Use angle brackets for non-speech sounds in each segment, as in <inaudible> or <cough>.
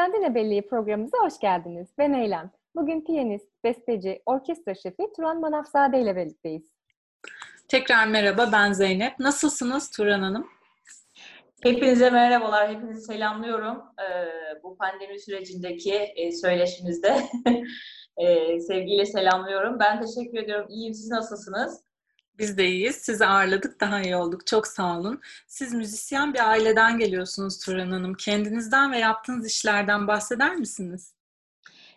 Serenadine Belleği programımıza hoş geldiniz. Ben Eylem. Bugün piyanist, besteci, orkestra şefi Turan Manafzade ile birlikteyiz. Tekrar merhaba, ben Zeynep. Nasılsınız Turan Hanım? Hepinize merhabalar, hepinizi selamlıyorum. Ee, bu pandemi sürecindeki e, söyleşimizde <laughs> e, sevgiyle selamlıyorum. Ben teşekkür ediyorum. İyiyim, siz nasılsınız? Biz de iyiyiz. Sizi ağırladık, daha iyi olduk. Çok sağ olun. Siz müzisyen bir aileden geliyorsunuz Turan Hanım. Kendinizden ve yaptığınız işlerden bahseder misiniz?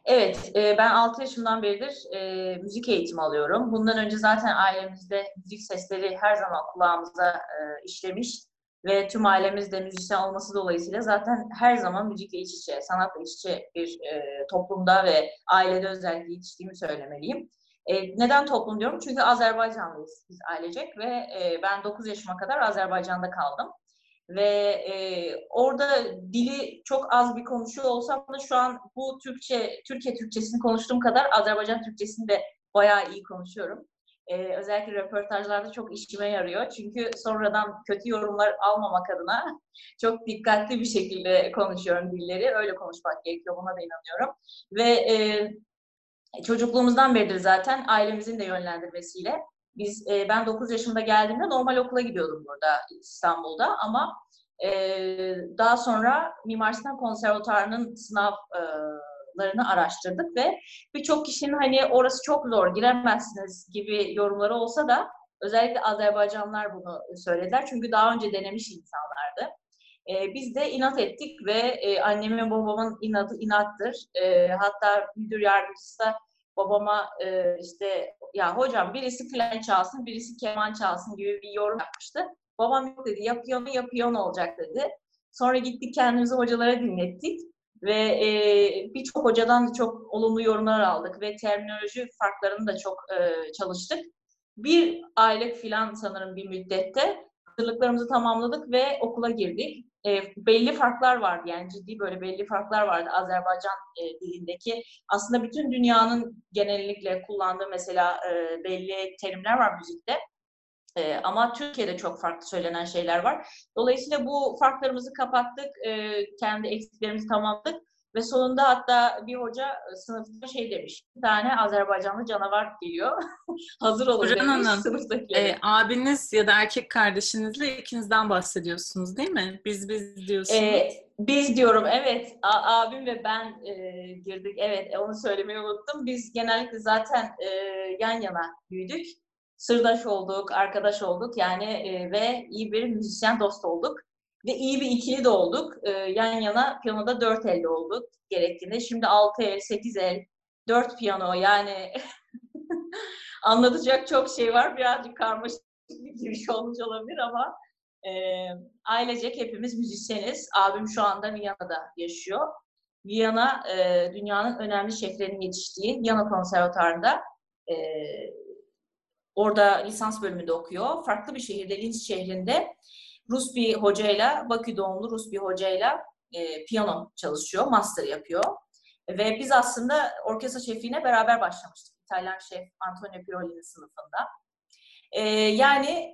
Evet, e, ben 6 yaşımdan beridir e, müzik eğitimi alıyorum. Bundan önce zaten ailemizde müzik sesleri her zaman kulağımıza e, işlemiş ve tüm ailemiz de müzisyen olması dolayısıyla zaten her zaman müzikle iç içe, sanatla iç içe bir toplumda ve ailede özellikle yetiştiğimi söylemeliyim. E, neden toplum diyorum? Çünkü Azerbaycanlıyız biz ailecek ve e, ben 9 yaşıma kadar Azerbaycan'da kaldım. Ve e, orada dili çok az bir konuşuyor olsam da şu an bu Türkçe, Türkiye Türkçesini konuştuğum kadar Azerbaycan Türkçesini de bayağı iyi konuşuyorum. Ee, özellikle röportajlarda çok işime yarıyor. Çünkü sonradan kötü yorumlar almamak adına <laughs> çok dikkatli bir şekilde konuşuyorum dilleri. Öyle konuşmak gerekiyor. Buna da inanıyorum. Ve e, çocukluğumuzdan beridir zaten ailemizin de yönlendirmesiyle biz e, ben 9 yaşımda geldiğimde normal okula gidiyordum burada İstanbul'da ama e, daha sonra Mimar Sinan Konservatuarı'nın sınavlarını araştırdık ve birçok kişinin hani orası çok zor giremezsiniz gibi yorumları olsa da özellikle Azerbaycanlılar bunu söylediler çünkü daha önce denemiş insanlardı. E, biz de inat ettik ve e, annemin babamın inadı inattır. E, hatta müdür yardımcısı da babama e, işte ya hocam birisi klarnet çalsın, birisi keman çalsın gibi bir yorum yapmıştı. Babam yok dedi, ya piyano olacak dedi. Sonra gittik kendimizi hocalara dinlettik ve e, birçok hocadan da çok olumlu yorumlar aldık ve terminoloji farklarını da çok e, çalıştık. Bir aylık filan sanırım bir müddette hazırlıklarımızı tamamladık ve okula girdik e, belli farklar vardı yani ciddi böyle belli farklar vardı Azerbaycan e, dilindeki. Aslında bütün dünyanın genellikle kullandığı mesela e, belli terimler var müzikte. E, ama Türkiye'de çok farklı söylenen şeyler var. Dolayısıyla bu farklarımızı kapattık, e, kendi eksiklerimizi tamamladık ve sonunda hatta bir hoca e, sınıfta şey demiş, bir tane Azerbaycanlı canavar geliyor. <laughs> Hazır olun Burhan demiş Hanım, sınıftakileri. E, abiniz ya da erkek kardeşinizle ikinizden bahsediyorsunuz değil mi? Biz biz diyorsunuz. E, biz diyorum evet. A- abim ve ben e, girdik. Evet onu söylemeyi unuttum. Biz genellikle zaten e, yan yana büyüdük. Sırdaş olduk, arkadaş olduk yani e, ve iyi bir müzisyen dost olduk. Ve iyi bir ikili de olduk. E, yan yana piyanoda dört elde olduk gerektiğinde. Şimdi altı el, sekiz el, dört piyano yani <laughs> anlatacak çok şey var. Birazcık karmaşık bir giriş olmuş olabilir ama e, ailecek hepimiz müzisyeniz. Abim şu anda Viyana'da yaşıyor. Viyana e, dünyanın önemli şeflerinin yetiştiği Viyana Konservatuarı'nda e, orada lisans bölümünde okuyor. Farklı bir şehirde, Linz şehrinde Rus bir hocayla, Bakü doğumlu Rus bir hocayla e, piyano çalışıyor, master yapıyor. Ve biz aslında orkestra şefliğine beraber başlamıştık. İtalyan şef Antonio Piroli'nin sınıfında. E, yani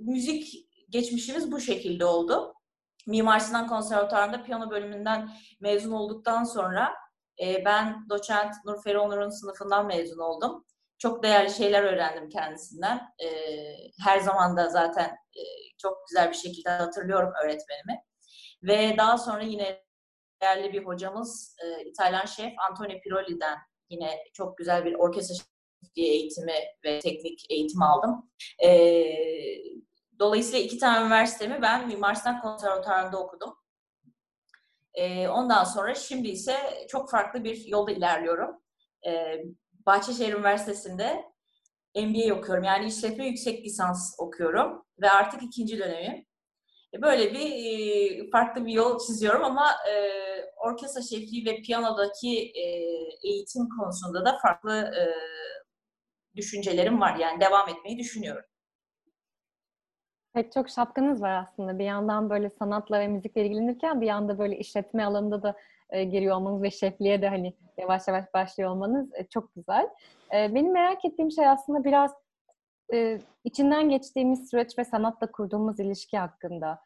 müzik geçmişimiz bu şekilde oldu. Mimar Sinan Konservatuarı'nda piyano bölümünden mezun olduktan sonra e, ben doçent Nurferi Onur'un sınıfından mezun oldum. Çok değerli şeyler öğrendim kendisinden. E, her zaman da zaten e, çok güzel bir şekilde hatırlıyorum öğretmenimi. Ve daha sonra yine değerli bir hocamız e, İtalyan şef Antonio Piroli'den yine çok güzel bir orkestra eğitimi ve teknik eğitim aldım. E, dolayısıyla iki tane üniversitemi ben Mimar Sinan Konservatuarı'nda okudum. E, ondan sonra şimdi ise çok farklı bir yolda ilerliyorum. Bahçeşehir Üniversitesi'nde MBA okuyorum. Yani işletme yüksek lisans okuyorum ve artık ikinci dönemim. Böyle bir e, farklı bir yol çiziyorum ama e, orkestra şefliği ve piyanodaki e, eğitim konusunda da farklı e, düşüncelerim var. Yani devam etmeyi düşünüyorum. Pek çok şapkanız var aslında. Bir yandan böyle sanatla ve müzikle ilgilenirken bir yanda böyle işletme alanında da e, giriyor olmanız ve şefliğe de hani yavaş yavaş başlıyor olmanız e, çok güzel. E, benim merak ettiğim şey aslında biraz içinden geçtiğimiz süreç ve sanatla kurduğumuz ilişki hakkında.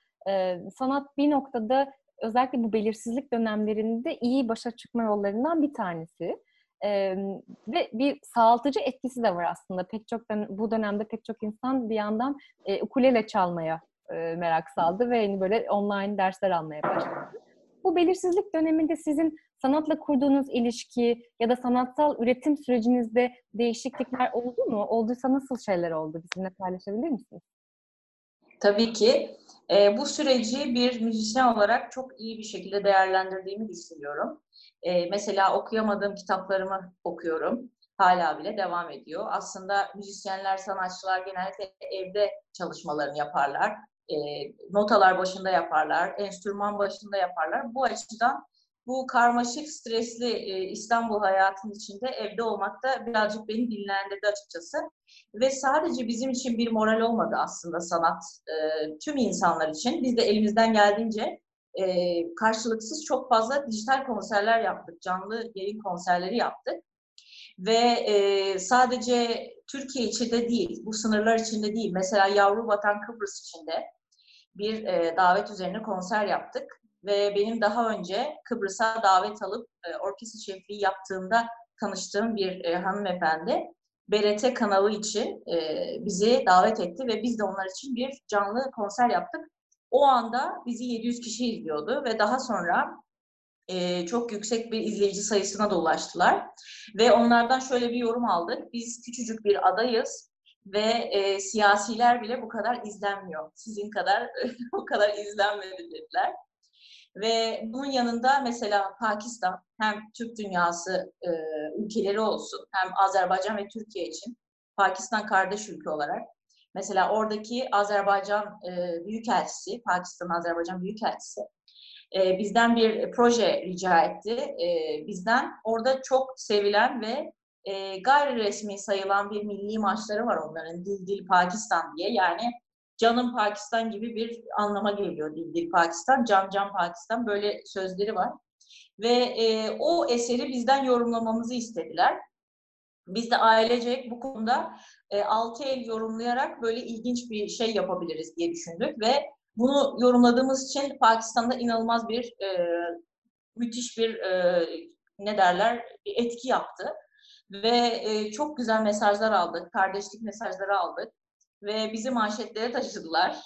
Sanat bir noktada özellikle bu belirsizlik dönemlerinde iyi başa çıkma yollarından bir tanesi. Ee, ve bir sağaltıcı etkisi de var aslında. Pek çok bu dönemde pek çok insan bir yandan e, ukulele çalmaya e, merak saldı ve yani böyle online dersler almaya başladı. Bu belirsizlik döneminde sizin sanatla kurduğunuz ilişki ya da sanatsal üretim sürecinizde değişiklikler oldu mu? Olduysa nasıl şeyler oldu? Bizimle paylaşabilir misiniz? Tabii ki. E, bu süreci bir müzisyen olarak çok iyi bir şekilde değerlendirdiğimi düşünüyorum. E, mesela okuyamadığım kitaplarımı okuyorum. Hala bile devam ediyor. Aslında müzisyenler, sanatçılar genellikle evde çalışmalarını yaparlar. E, notalar başında yaparlar, enstrüman başında yaparlar. Bu açıdan bu karmaşık, stresli e, İstanbul hayatının içinde evde olmak da birazcık beni dinlendirdi açıkçası. Ve sadece bizim için bir moral olmadı aslında sanat, e, tüm insanlar için. Biz de elimizden geldiğince e, karşılıksız çok fazla dijital konserler yaptık, canlı yayın konserleri yaptık. Ve e, sadece Türkiye içinde değil, bu sınırlar içinde değil. Mesela Yavru Vatan Kıbrıs içinde bir e, davet üzerine konser yaptık ve benim daha önce Kıbrıs'a davet alıp e, orkestra şefliği yaptığımda tanıştığım bir e, hanımefendi BRT kanalı için e, bizi davet etti ve biz de onlar için bir canlı konser yaptık. O anda bizi 700 kişi izliyordu ve daha sonra e, çok yüksek bir izleyici sayısına da ulaştılar. Ve onlardan şöyle bir yorum aldık. Biz küçücük bir adayız ve e, siyasiler bile bu kadar izlenmiyor. Sizin kadar <laughs> bu kadar izlenmedi dediler. Ve bunun yanında mesela Pakistan hem Türk dünyası e, ülkeleri olsun hem Azerbaycan ve Türkiye için Pakistan kardeş ülke olarak mesela oradaki Azerbaycan e, Büyükelçisi, Pakistan Azerbaycan Büyükelçisi e, bizden bir proje rica etti. E, bizden orada çok sevilen ve e, gayri resmi sayılan bir milli maçları var onların Dil Dil Pakistan diye. Yani Canım Pakistan gibi bir anlama geliyor Dil Dil Pakistan, Can Can Pakistan böyle sözleri var. Ve e, o eseri bizden yorumlamamızı istediler. Biz de ailecek bu konuda e, altı el yorumlayarak böyle ilginç bir şey yapabiliriz diye düşündük ve bunu yorumladığımız için Pakistan'da inanılmaz bir e, müthiş bir e, ne derler bir etki yaptı ve e, çok güzel mesajlar aldık, kardeşlik mesajları aldık ve bizi manşetlere taşıdılar.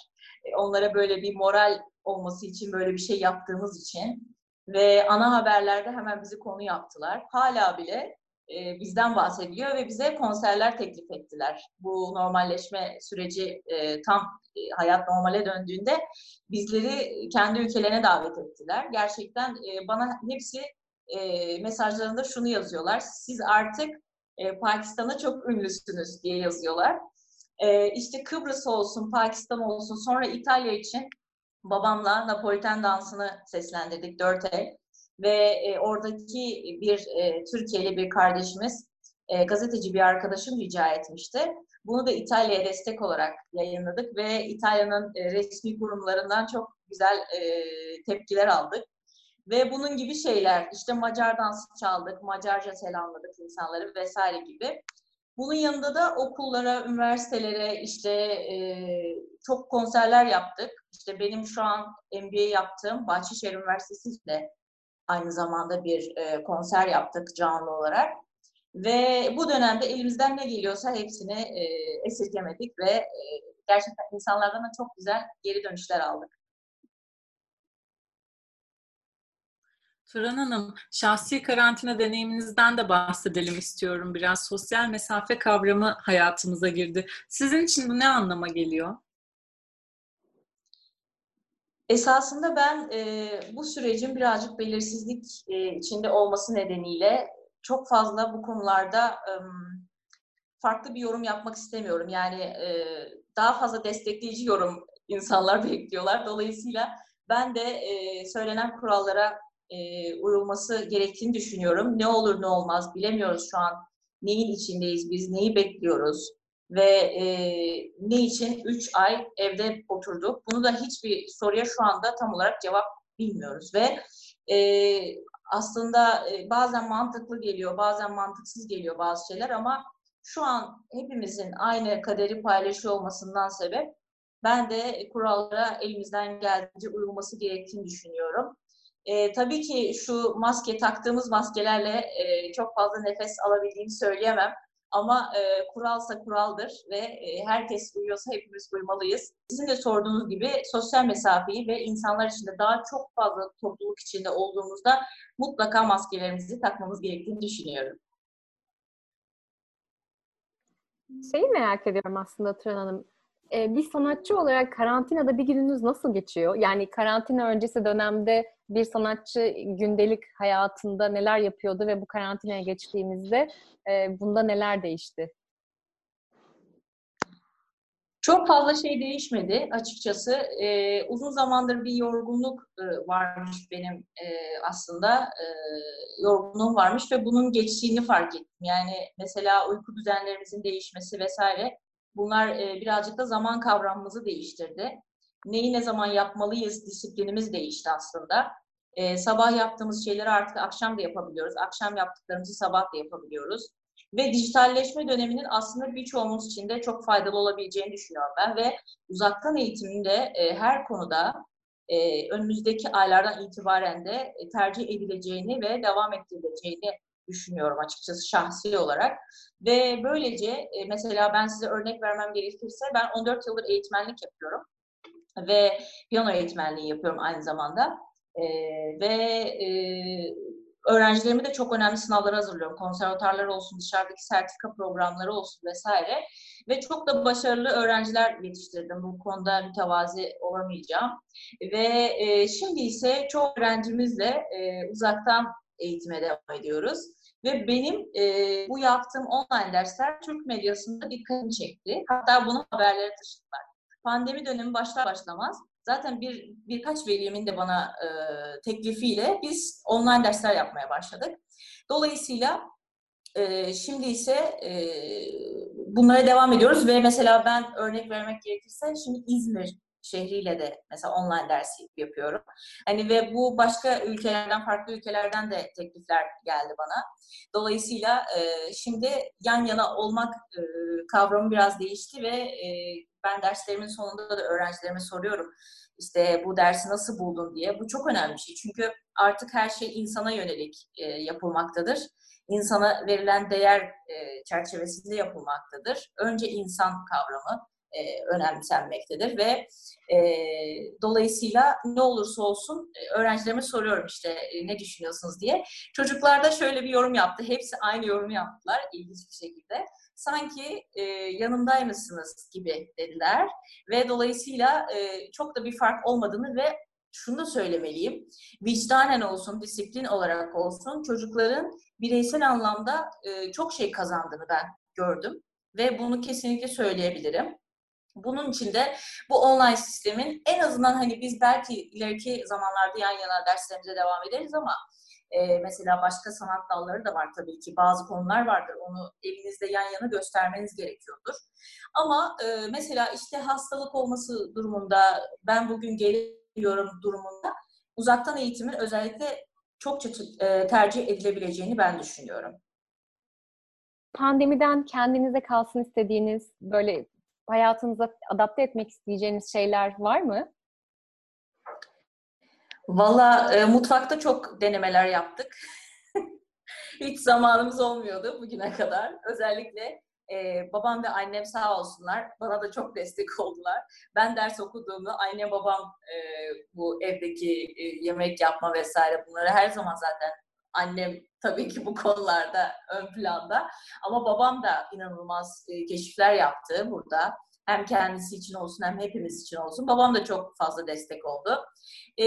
E, onlara böyle bir moral olması için böyle bir şey yaptığımız için ve ana haberlerde hemen bizi konu yaptılar. Hala bile e, bizden bahsediliyor ve bize konserler teklif ettiler. Bu normalleşme süreci e, tam e, hayat normale döndüğünde bizleri kendi ülkelerine davet ettiler. Gerçekten e, bana hepsi e, mesajlarında şunu yazıyorlar. Siz artık e, Pakistan'a çok ünlüsünüz diye yazıyorlar. E, işte Kıbrıs olsun, Pakistan olsun, sonra İtalya için babamla Napoliten dansını seslendirdik dört el. Ve e, oradaki bir e, Türkiye'li bir kardeşimiz, e, gazeteci bir arkadaşım rica etmişti. Bunu da İtalya'ya destek olarak yayınladık ve İtalya'nın e, resmi kurumlarından çok güzel e, tepkiler aldık. Ve bunun gibi şeyler, işte Macar dansı çaldık, Macarca selamladık insanları vesaire gibi. Bunun yanında da okullara, üniversitelere işte e, çok konserler yaptık. İşte benim şu an MBA yaptığım Bahçeşehir Üniversitesi de aynı zamanda bir e, konser yaptık canlı olarak. Ve bu dönemde elimizden ne geliyorsa hepsini e, esirgemedik ve e, gerçekten insanlardan da çok güzel geri dönüşler aldık. Turan Hanım, şahsi karantina deneyiminizden de bahsedelim istiyorum biraz. Sosyal mesafe kavramı hayatımıza girdi. Sizin için bu ne anlama geliyor? Esasında ben e, bu sürecin birazcık belirsizlik e, içinde olması nedeniyle çok fazla bu konularda e, farklı bir yorum yapmak istemiyorum. Yani e, daha fazla destekleyici yorum insanlar <laughs> bekliyorlar. Dolayısıyla ben de e, söylenen kurallara e, uyulması gerektiğini düşünüyorum. Ne olur ne olmaz bilemiyoruz şu an neyin içindeyiz biz, neyi bekliyoruz ve e, ne için 3 ay evde oturduk. Bunu da hiçbir soruya şu anda tam olarak cevap bilmiyoruz ve e, aslında e, bazen mantıklı geliyor, bazen mantıksız geliyor bazı şeyler ama şu an hepimizin aynı kaderi paylaşıyor olmasından sebep ben de kurallara elimizden geldiğince uyulması gerektiğini düşünüyorum. E, tabii ki şu maske taktığımız maskelerle e, çok fazla nefes alabildiğimi söyleyemem. Ama e, kuralsa kuraldır ve e, herkes uyuyorsa hepimiz uymalıyız. Sizin de sorduğunuz gibi sosyal mesafeyi ve insanlar içinde daha çok fazla topluluk içinde olduğumuzda mutlaka maskelerimizi takmamız gerektiğini düşünüyorum. Şeyi merak ediyorum aslında Turan Hanım. Ee, bir sanatçı olarak karantinada bir gününüz nasıl geçiyor? Yani karantina öncesi dönemde bir sanatçı gündelik hayatında neler yapıyordu ve bu karantinaya geçtiğimizde e, bunda neler değişti? Çok fazla şey değişmedi açıkçası. Ee, uzun zamandır bir yorgunluk e, varmış benim e, aslında. E, yorgunluğum varmış ve bunun geçtiğini fark ettim. Yani mesela uyku düzenlerimizin değişmesi vesaire bunlar e, birazcık da zaman kavramımızı değiştirdi. Neyi ne zaman yapmalıyız disiplinimiz değişti aslında. E, sabah yaptığımız şeyleri artık akşam da yapabiliyoruz. Akşam yaptıklarımızı sabah da yapabiliyoruz. Ve dijitalleşme döneminin aslında birçoğumuz için de çok faydalı olabileceğini düşünüyorum ben. Ve uzaktan eğitiminde e, her konuda e, önümüzdeki aylardan itibaren de e, tercih edileceğini ve devam ettirileceğini düşünüyorum açıkçası şahsi olarak. Ve böylece e, mesela ben size örnek vermem gerekirse ben 14 yıldır eğitmenlik yapıyorum ve piyano eğitmenliği yapıyorum aynı zamanda. E, ve e, öğrencilerimi de çok önemli sınavlara hazırlıyorum. Konservatuarlar olsun, dışarıdaki sertifika programları olsun vesaire. Ve çok da başarılı öğrenciler yetiştirdim. Bu konuda mütevazi olamayacağım. Ve e, şimdi ise çok öğrencimizle e, uzaktan eğitime devam ediyoruz. Ve benim e, bu yaptığım online dersler Türk medyasında dikkatimi çekti. Hatta bunu haberlere taşıdılar. Pandemi dönemi başlar başlamaz zaten bir birkaç velimin de bana e, teklifiyle biz online dersler yapmaya başladık. Dolayısıyla e, şimdi ise e, bunlara devam ediyoruz ve mesela ben örnek vermek gerekirse şimdi İzmir şehriyle de mesela online ders yapıyorum. Hani ve bu başka ülkelerden, farklı ülkelerden de teklifler geldi bana. Dolayısıyla e, şimdi yan yana olmak e, kavramı biraz değişti ve e, ben derslerimin sonunda da öğrencilerime soruyorum. İşte bu dersi nasıl buldun diye. Bu çok önemli bir şey. Çünkü artık her şey insana yönelik e, yapılmaktadır. İnsana verilen değer e, çerçevesinde yapılmaktadır. Önce insan kavramı e, önemsenmektedir ve e, dolayısıyla ne olursa olsun e, öğrencilerime soruyorum işte e, ne düşünüyorsunuz diye. Çocuklar da şöyle bir yorum yaptı. Hepsi aynı yorumu yaptılar ilginç bir şekilde sanki e, yanımdaymışsınız gibi dediler. Ve dolayısıyla e, çok da bir fark olmadığını ve şunu da söylemeliyim. Vicdanen olsun, disiplin olarak olsun çocukların bireysel anlamda e, çok şey kazandığını ben gördüm. Ve bunu kesinlikle söyleyebilirim. Bunun için de bu online sistemin en azından hani biz belki ileriki zamanlarda yan yana derslerimize devam ederiz ama e, mesela başka sanat dalları da var tabii ki. Bazı konular vardır. Onu evinizde yan yana göstermeniz gerekiyordur. Ama e, mesela işte hastalık olması durumunda ben bugün geliyorum durumunda uzaktan eğitimin özellikle çokça e, tercih edilebileceğini ben düşünüyorum. Pandemiden kendinize kalsın istediğiniz böyle hayatınıza adapte etmek isteyeceğiniz şeyler var mı? Valla e, mutfakta çok denemeler yaptık. <laughs> Hiç zamanımız olmuyordu bugüne kadar. Özellikle e, babam ve annem sağ olsunlar bana da çok destek <laughs> oldular. Ben ders okuduğumda anne babam e, bu evdeki e, yemek yapma vesaire bunları her zaman zaten annem tabii ki bu konularda ön planda. Ama babam da inanılmaz e, keşifler yaptı burada. Hem kendisi için olsun hem hepimiz için olsun. Babam da çok fazla destek oldu. Ee,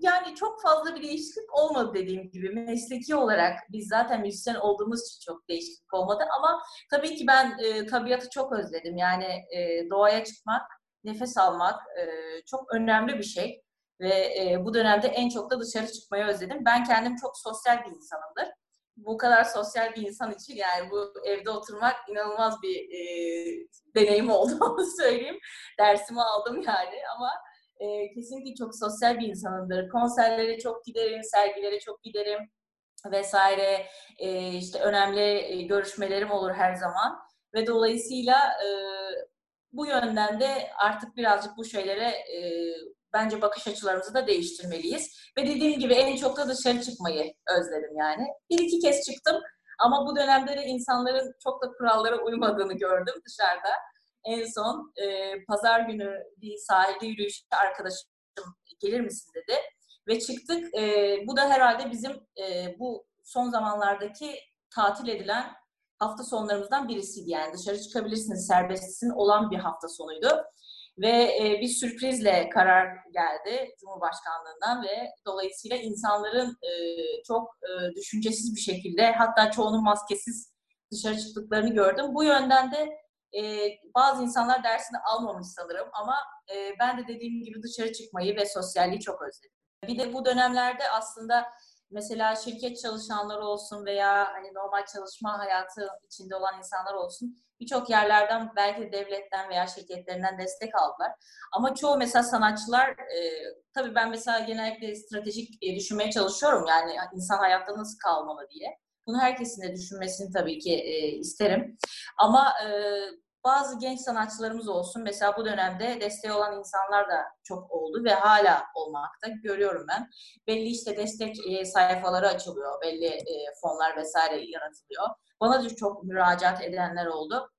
yani çok fazla bir değişiklik olmadı dediğim gibi. Mesleki olarak biz zaten müzisyen olduğumuz için çok değişiklik olmadı. Ama tabii ki ben e, tabiatı çok özledim. Yani e, doğaya çıkmak, nefes almak e, çok önemli bir şey. Ve e, bu dönemde en çok da dışarı çıkmayı özledim. Ben kendim çok sosyal bir insanımdır bu kadar sosyal bir insan için yani bu evde oturmak inanılmaz bir e, deneyim oldu <laughs> onu söyleyeyim. Dersimi aldım yani ama e, kesinlikle çok sosyal bir insanımdır. Konserlere çok giderim, sergilere çok giderim vesaire. E, işte önemli e, görüşmelerim olur her zaman ve dolayısıyla e, bu yönden de artık birazcık bu şeylere e, bence bakış açılarımızı da değiştirmeliyiz. Ve dediğim gibi en çok da dışarı çıkmayı özledim yani. Bir iki kez çıktım ama bu dönemde de insanların çok da kurallara uymadığını gördüm dışarıda. En son e, pazar günü bir sahilde yürüyüş arkadaşım gelir misin dedi. Ve çıktık. E, bu da herhalde bizim e, bu son zamanlardaki tatil edilen hafta sonlarımızdan birisiydi. Yani dışarı çıkabilirsiniz, serbestsin olan bir hafta sonuydu. Ve e, bir sürprizle karar geldi Cumhurbaşkanlığından ve dolayısıyla insanların e, çok e, düşüncesiz bir şekilde hatta çoğunun maskesiz dışarı çıktıklarını gördüm. Bu yönden de e, bazı insanlar dersini almamış sanırım ama e, ben de dediğim gibi dışarı çıkmayı ve sosyalliği çok özledim. Bir de bu dönemlerde aslında mesela şirket çalışanları olsun veya hani normal çalışma hayatı içinde olan insanlar olsun birçok yerlerden belki devletten veya şirketlerinden destek aldılar. Ama çoğu mesela sanatçılar e, tabii ben mesela genellikle stratejik e, düşünmeye çalışıyorum yani insan hayatta nasıl kalmalı diye. Bunu herkesin de düşünmesini tabii ki e, isterim. Ama e, bazı genç sanatçılarımız olsun. Mesela bu dönemde desteği olan insanlar da çok oldu ve hala olmakta. Görüyorum ben. Belli işte destek e, sayfaları açılıyor. Belli e, fonlar vesaire yaratılıyor. Bana da çok müracaat edenler oldu.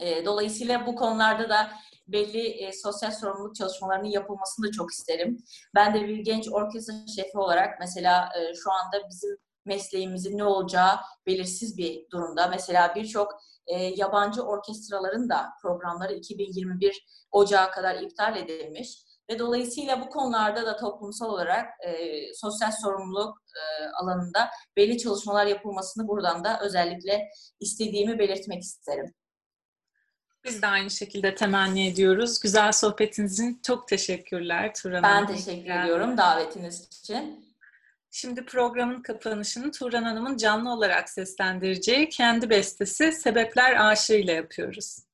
E, dolayısıyla bu konularda da belli sosyal sorumluluk çalışmalarının yapılmasını da çok isterim. Ben de bir genç orkestra şefi olarak mesela şu anda bizim mesleğimizin ne olacağı belirsiz bir durumda. Mesela birçok e, yabancı orkestraların da programları 2021 Ocağı kadar iptal edilmiş ve dolayısıyla bu konularda da toplumsal olarak e, sosyal sorumluluk e, alanında belli çalışmalar yapılmasını buradan da özellikle istediğimi belirtmek isterim. Biz de aynı şekilde temenni ediyoruz. Güzel sohbetinizin çok teşekkürler Turan Ben teşekkür ediyorum davetiniz için. Şimdi programın kapanışını Turan Hanım'ın canlı olarak seslendireceği kendi bestesi Sebepler Aşığı ile yapıyoruz.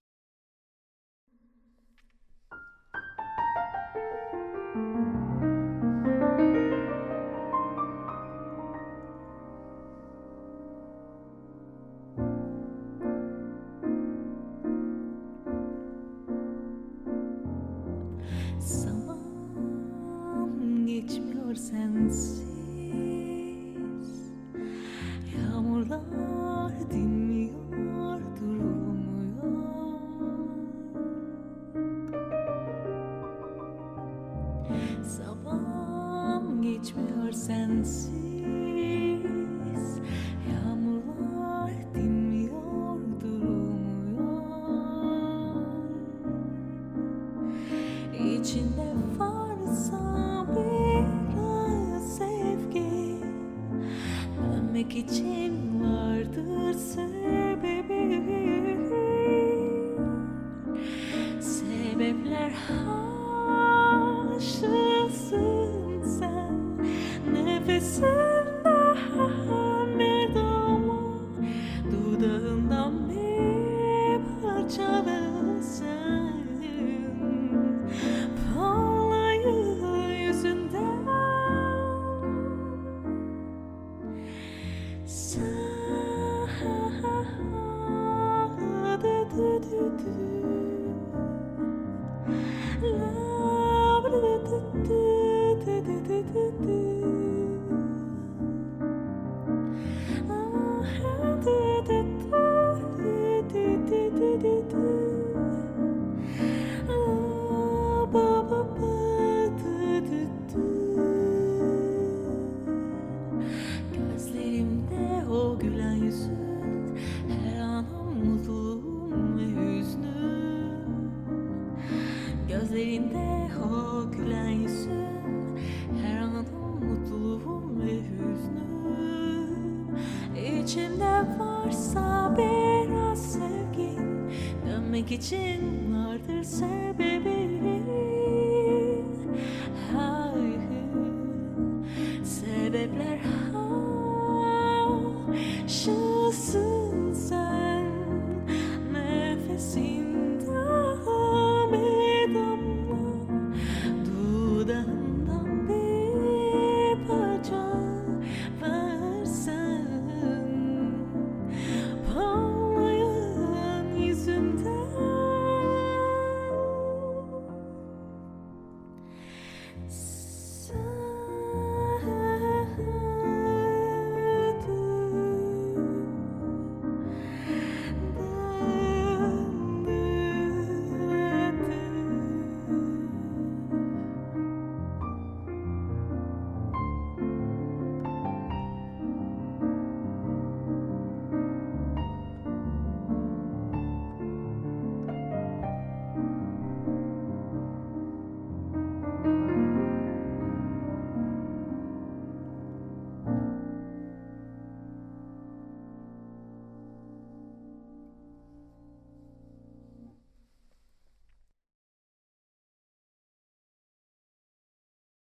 Dönmek için vardır sebebi